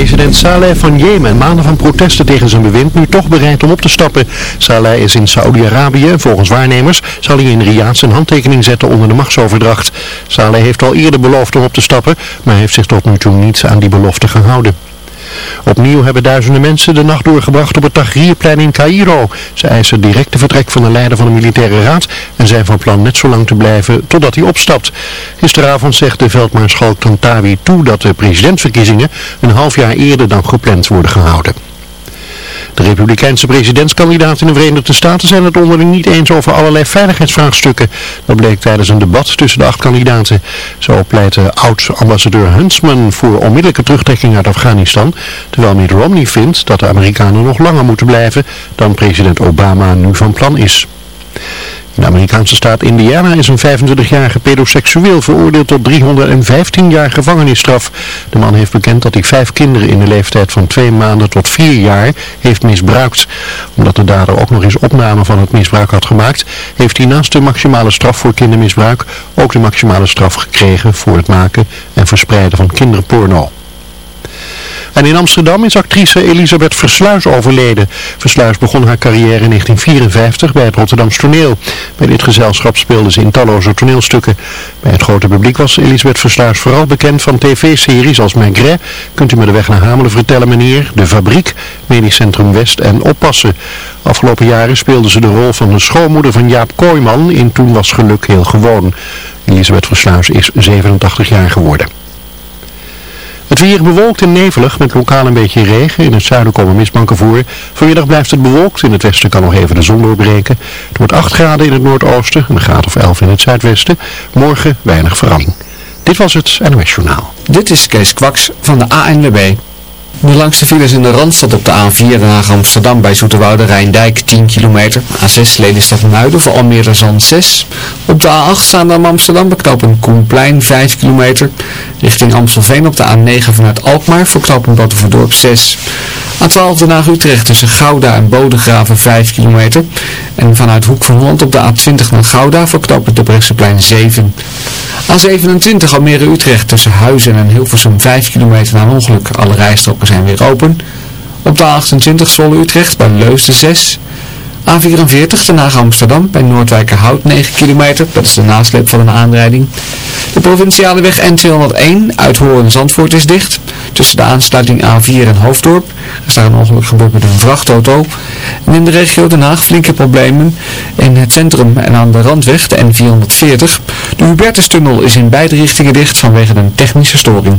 President Saleh van Jemen, maanden van protesten tegen zijn bewind, nu toch bereid om op te stappen. Saleh is in Saoedi-Arabië. Volgens waarnemers zal hij in Riyadh zijn handtekening zetten onder de machtsoverdracht. Saleh heeft al eerder beloofd om op te stappen, maar heeft zich tot nu toe niet aan die belofte gehouden. Opnieuw hebben duizenden mensen de nacht doorgebracht op het Tahrirplein in Cairo. Ze eisen directe vertrek van de leider van de militaire raad en zijn van plan net zo lang te blijven totdat hij opstapt. Gisteravond zegt de veldmaarschalk Tantawi toe dat de presidentsverkiezingen een half jaar eerder dan gepland worden gehouden. De republikeinse presidentskandidaten in de Verenigde Staten zijn het onderling niet eens over allerlei veiligheidsvraagstukken. Dat bleek tijdens een debat tussen de acht kandidaten. Zo pleitte oud-ambassadeur Huntsman voor onmiddellijke terugtrekking uit Afghanistan, terwijl Mitt Romney vindt dat de Amerikanen nog langer moeten blijven dan president Obama nu van plan is. De Amerikaanse staat Indiana is een 25-jarige pedoseksueel veroordeeld tot 315 jaar gevangenisstraf. De man heeft bekend dat hij vijf kinderen in de leeftijd van twee maanden tot vier jaar heeft misbruikt. Omdat de dader ook nog eens opname van het misbruik had gemaakt, heeft hij naast de maximale straf voor kindermisbruik ook de maximale straf gekregen voor het maken en verspreiden van kinderporno. En in Amsterdam is actrice Elisabeth Versluis overleden. Versluis begon haar carrière in 1954 bij het Rotterdams toneel. Bij dit gezelschap speelde ze in talloze toneelstukken. Bij het grote publiek was Elisabeth Versluis vooral bekend van tv-series als Maigret, Kunt u me de weg naar Hamelen vertellen meneer, De Fabriek, Medisch Centrum West en Oppassen. Afgelopen jaren speelde ze de rol van de schoonmoeder van Jaap Kooijman in Toen was geluk heel gewoon. Elisabeth Versluis is 87 jaar geworden. Het weer bewolkt en nevelig met lokaal een beetje regen. In het zuiden komen mistbanken voor. Vanmiddag blijft het bewolkt. In het westen kan nog even de zon doorbreken. Het wordt 8 graden in het noordoosten en een graad of 11 in het zuidwesten. Morgen weinig verandering. Dit was het NOS Journaal. Dit is Kees Kwaks van de ANWB. De langste files in de Randstad op de A4 Den Amsterdam bij Zoeterwoude Rijndijk 10 kilometer. A6 Lelystad Muiden voor Almere Zand 6. Op de A8 Zaandam Amsterdam beknopen Koenplein 5 kilometer. Richting Amstelveen op de A9 vanuit Alkmaar voor knooppunt Battenverdorp 6. A12 Den Haag Utrecht tussen Gouda en Bodegraven 5 kilometer. En vanuit Hoek van Holland op de A20 naar Gouda voor de Brechtseplein 7. A27 Almere Utrecht tussen Huizen en Hilversum 5 kilometer na ongeluk. Alle rijstroken zijn weer open. Op de A28 Zwolle Utrecht bij Leusden 6. A44 Den Haag Amsterdam bij Noordwijkerhout 9 kilometer. Dat is de nasleep van een aanrijding. De provinciale weg N201 uit Hoorn Zandvoort is dicht. Tussen de aansluiting A4 en Hoofddorp. Er staat een ongeluk gebeurd met een vrachtauto. En in de regio Den Haag flinke problemen in het centrum en aan de randweg, de N440. De Hubertustunnel is in beide richtingen dicht vanwege een technische storing.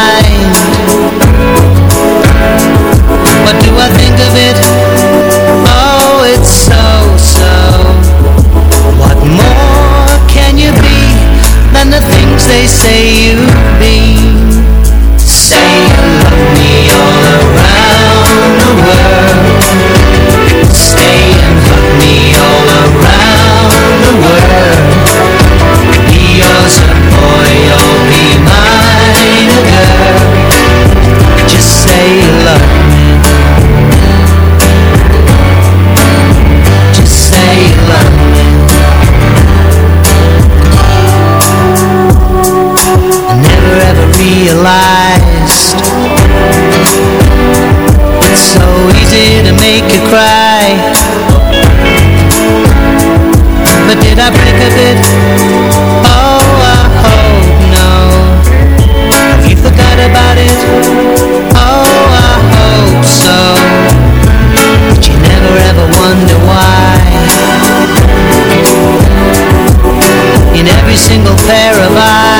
say you pair of eyes.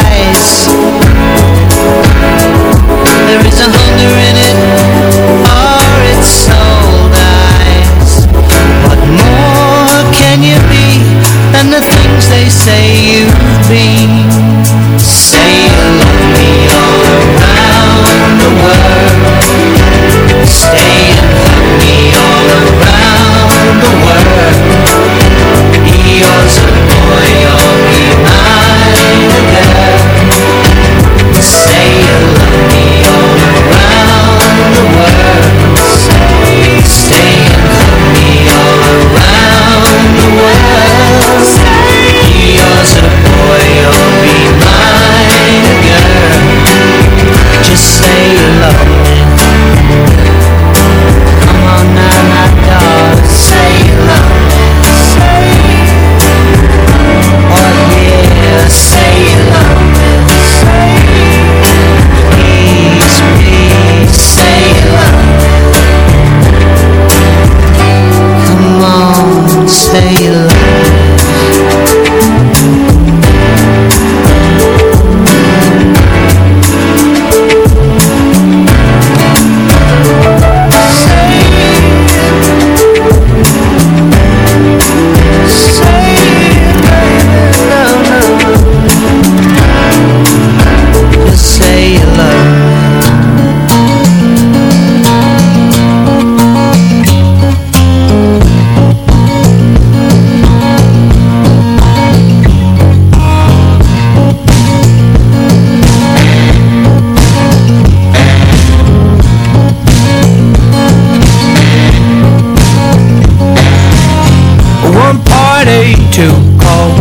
To call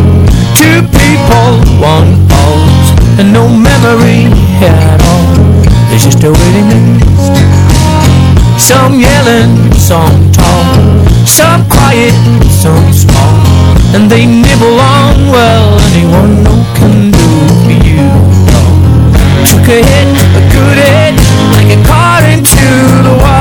Two people, one pulse And no memory at all. There's just a waiting list. Some yelling, some tall. Some quiet, some small. And they nibble on, well, anyone no can do for you. No. Took a hit, a good hit Like a car into the wall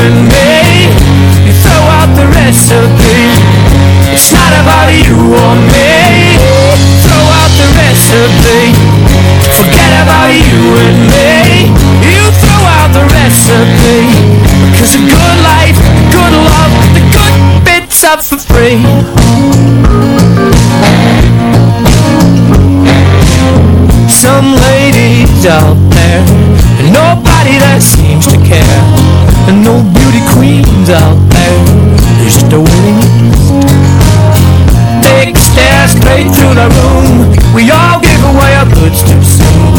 and me. You throw out the recipe. It's not about you or me. Throw out the recipe. Forget about you and me. You throw out the recipe. Cause a good life, a good love The good bits are for free. Some ladies out there And nobody that seems to care. And no beauty queens out there a waiting They stare straight through the room We all give away our goods too soon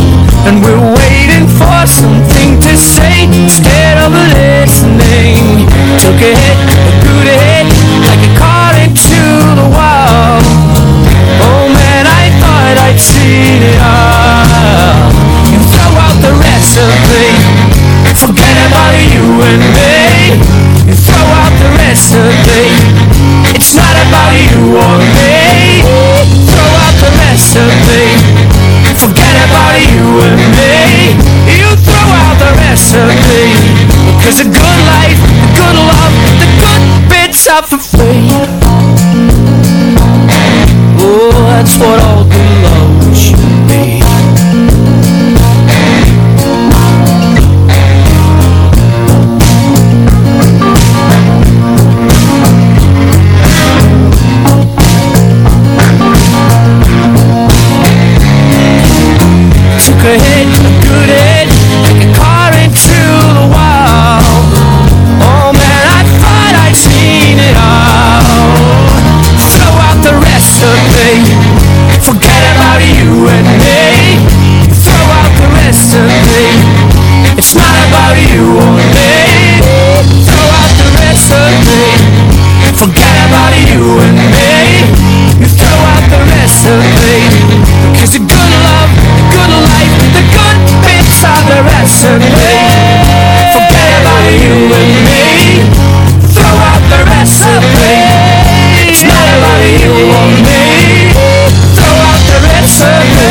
And we're waiting for something to say Instead of listening Took a hit, a good hit Like a car into the wall Oh man, I thought I'd seen it all You throw out the recipe Forget about you and me throw out the recipe It's not about you or me. Throw out the recipe Forget about you and me. You throw out the recipe Cause a good life, a good love The good bits are for recipe Forget about you and me. Throw out the recipe. It's not about you or me. Throw out the recipe.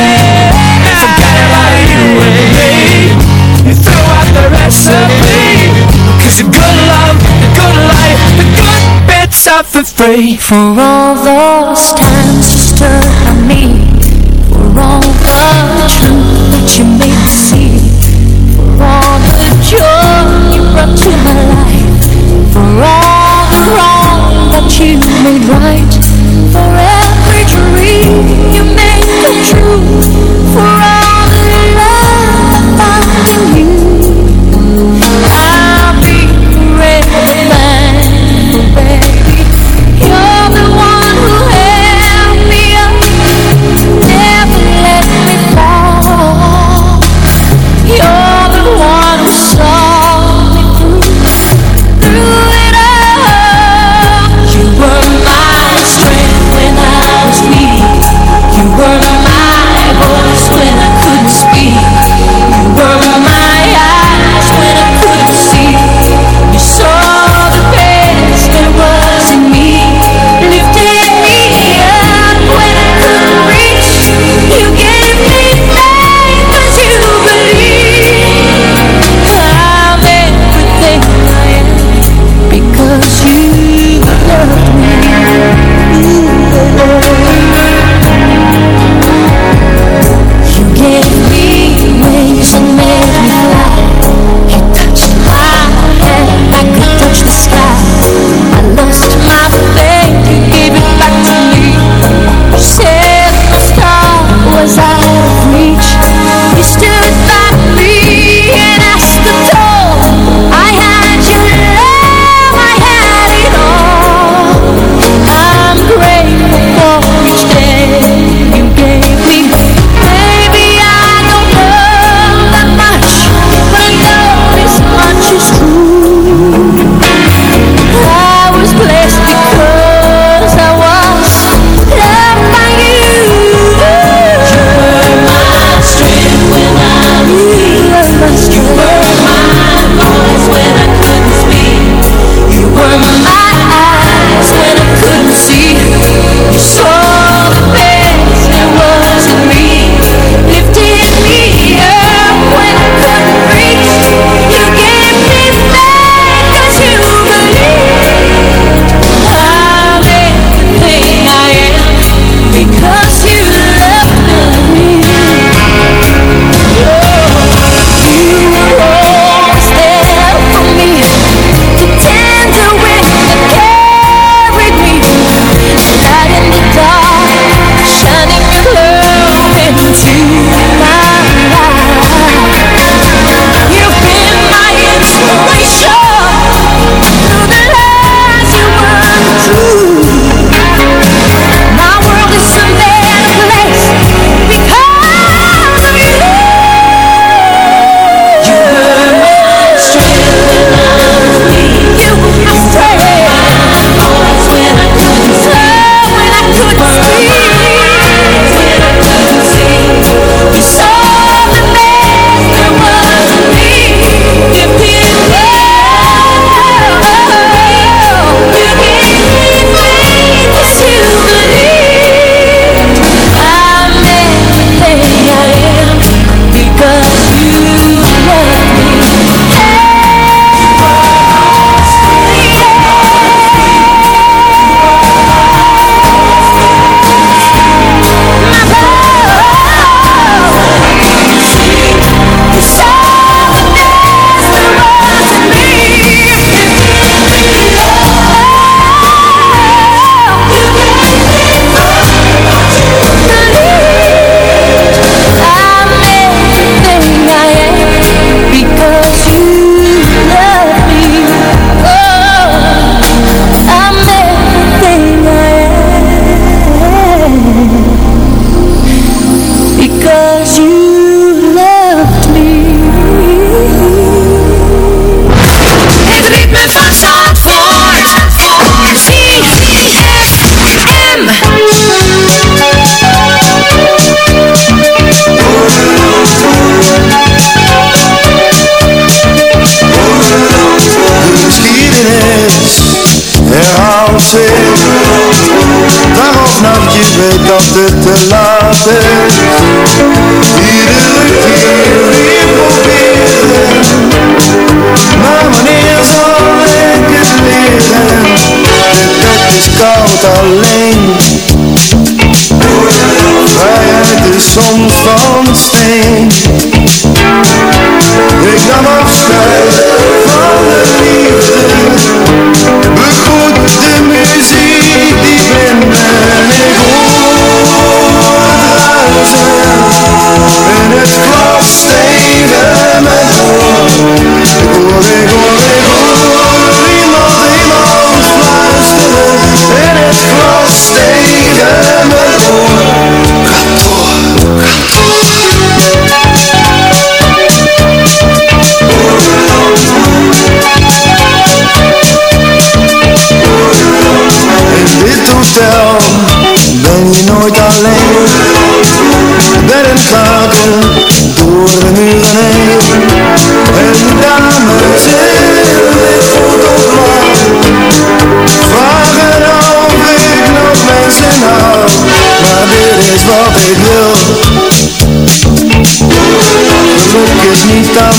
Forget about you and me. You throw out the recipe. Cause the good love, the good life The good bits are for free. For all those times you stood by me For all the truth that you made brought to my life. For all the wrong that you made right. For every dream you made true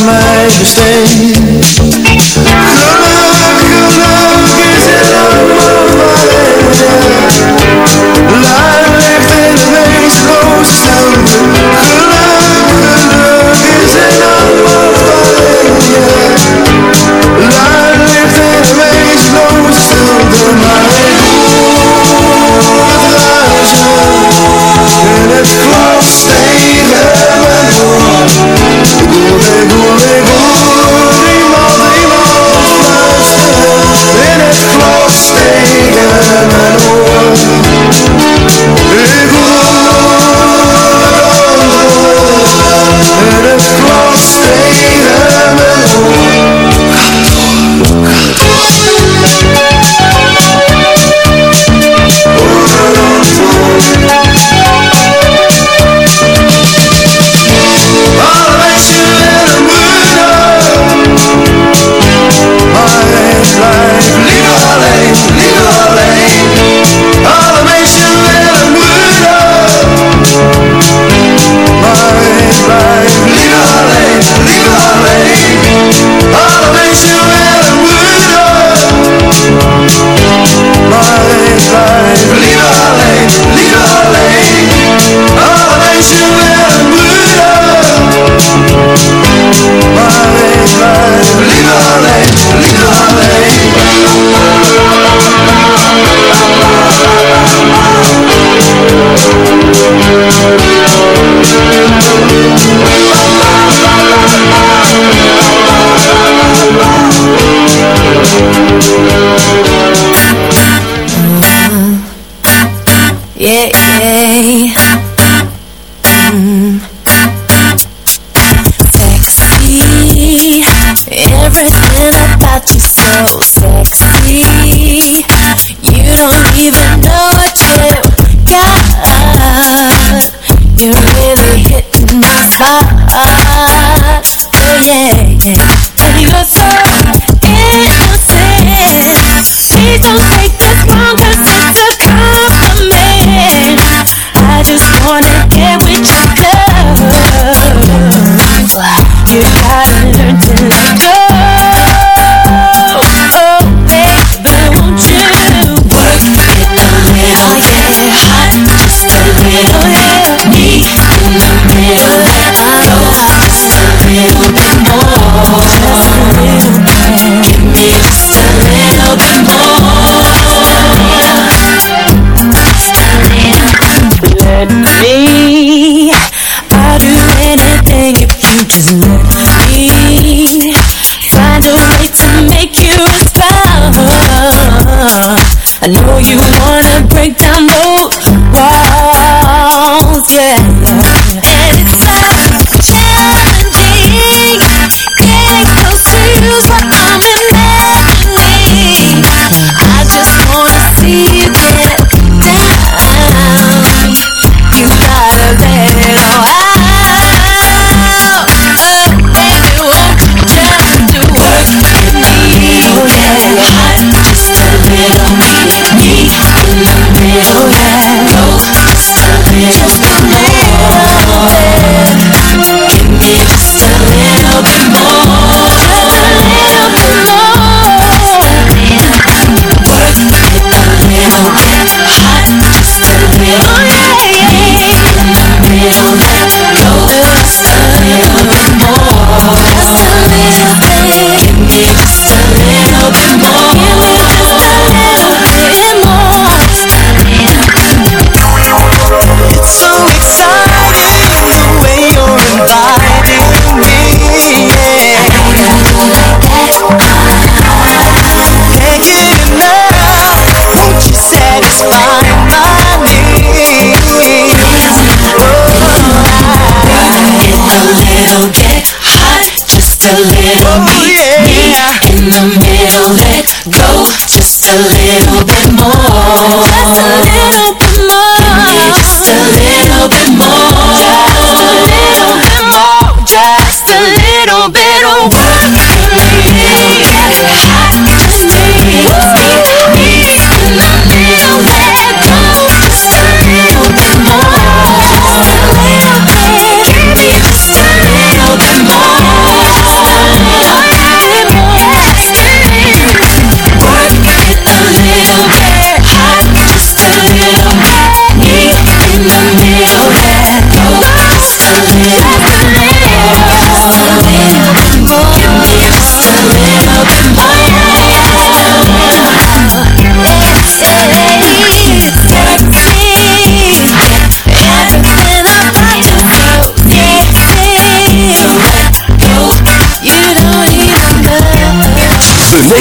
mij besteed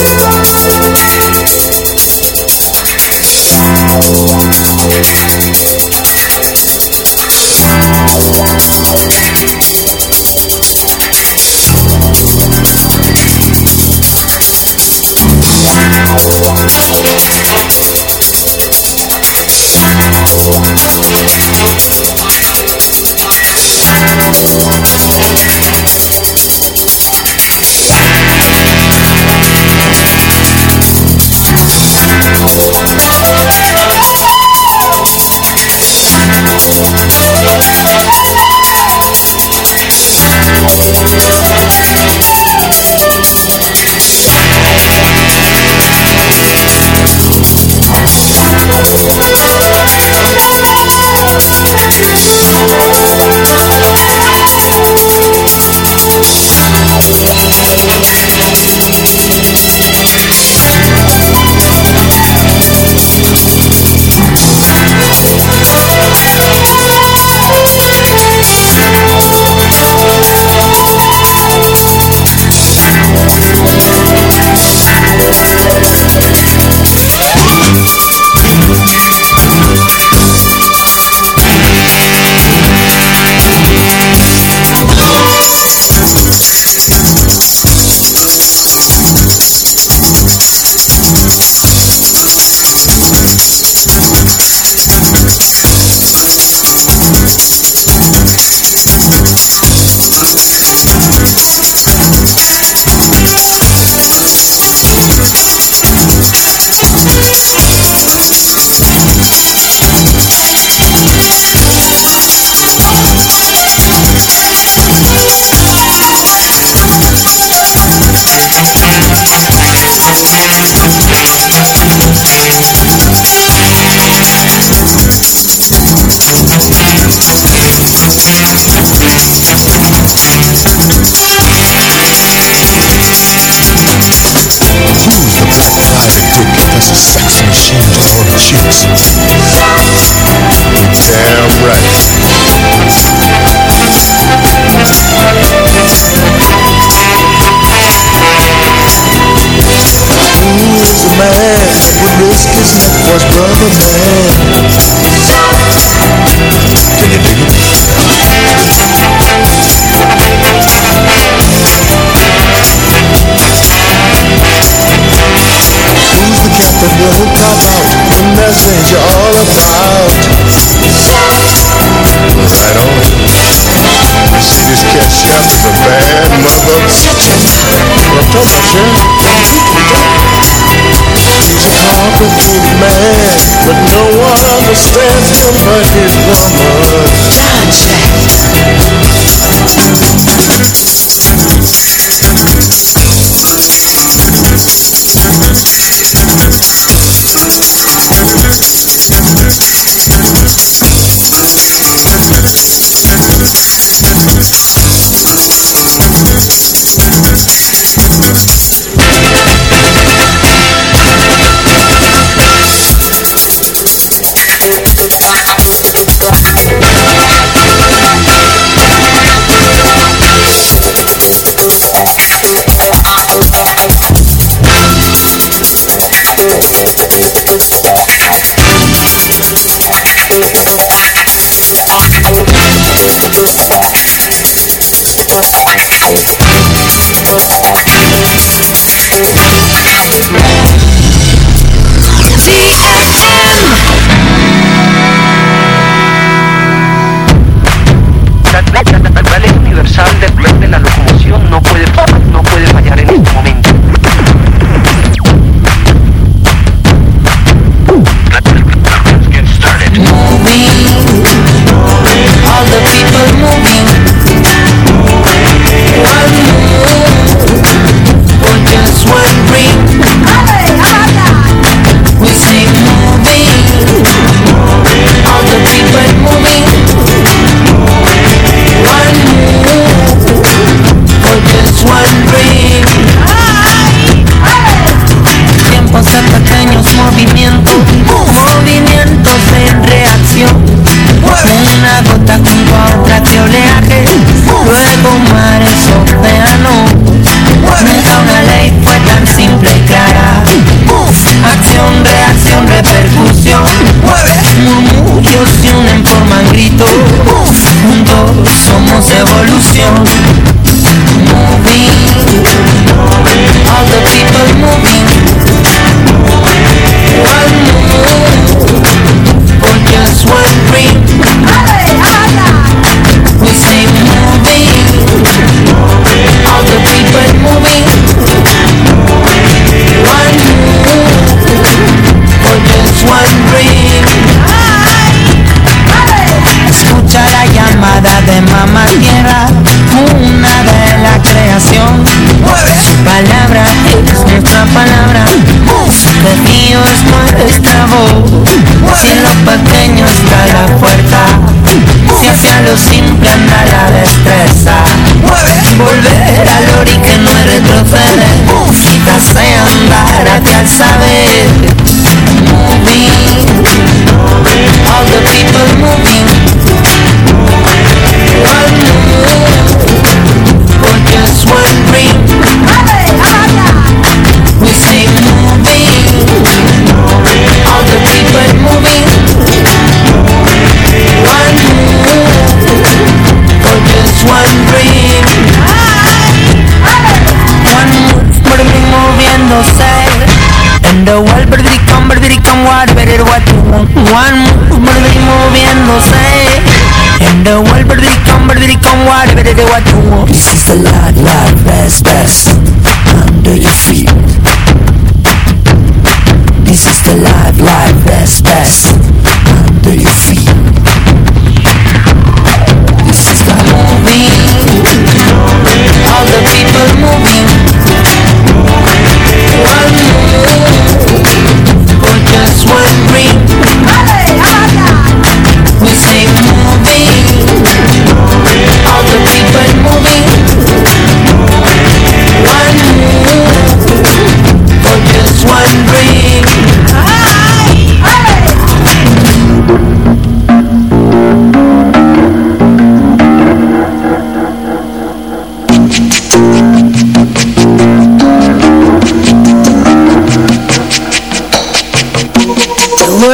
Wow, wow, wow. Cheeks. Damn right.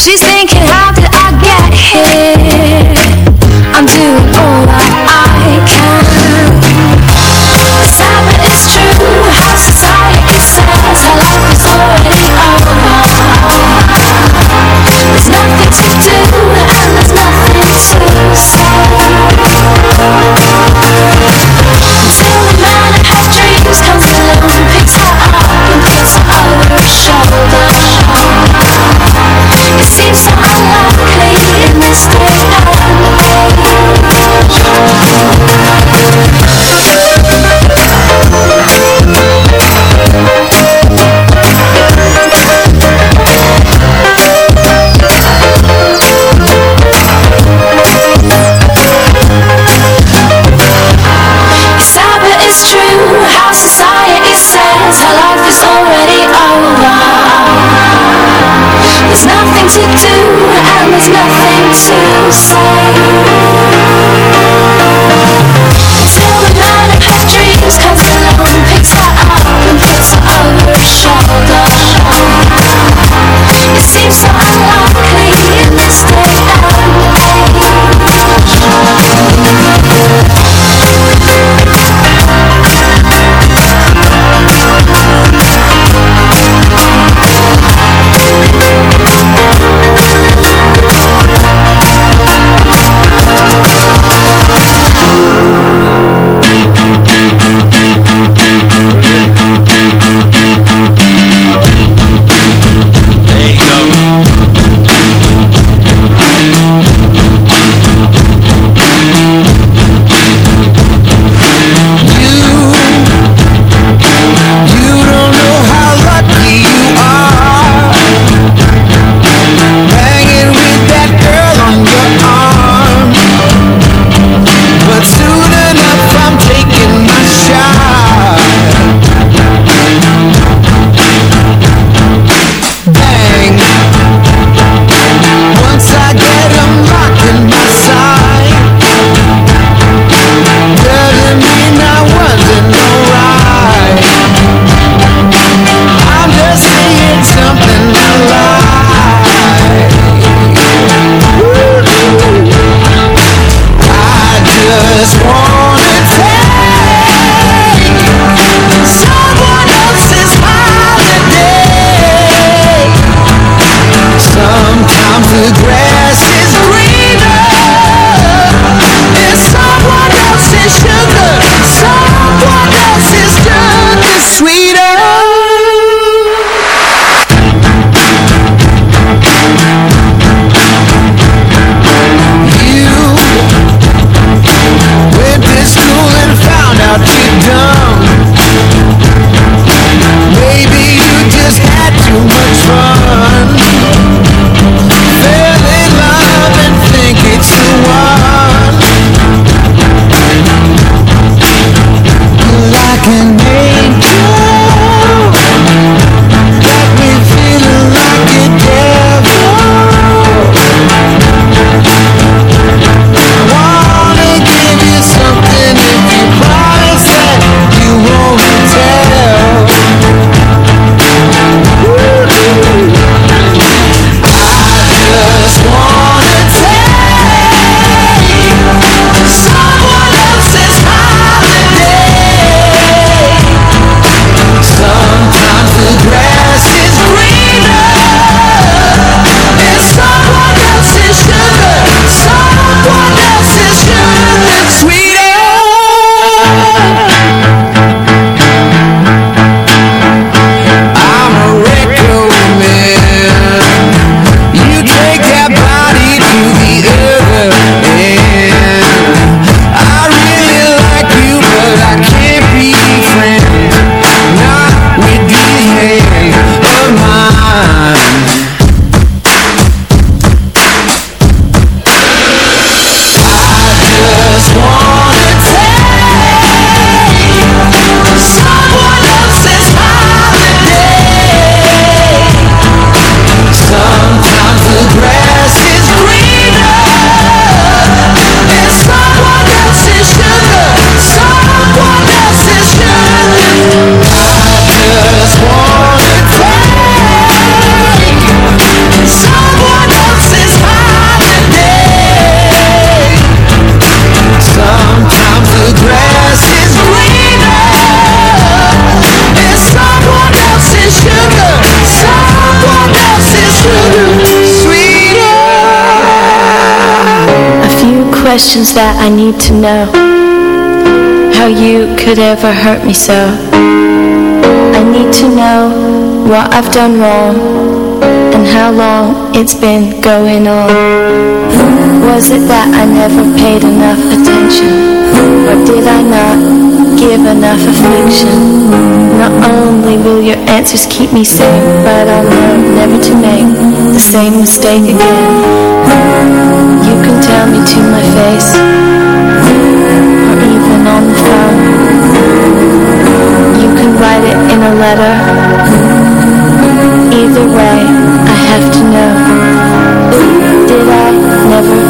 She said questions that I need to know. How you could ever hurt me so. I need to know what I've done wrong and how long it's been going on. Was it that I never paid enough attention? Or did I not give enough affection? Not only will your answers keep me sane, but I'll learn never to make the same mistake again. You can tell me to my face, or even on the phone. You can write it in a letter. Either way, I have to know. Did I never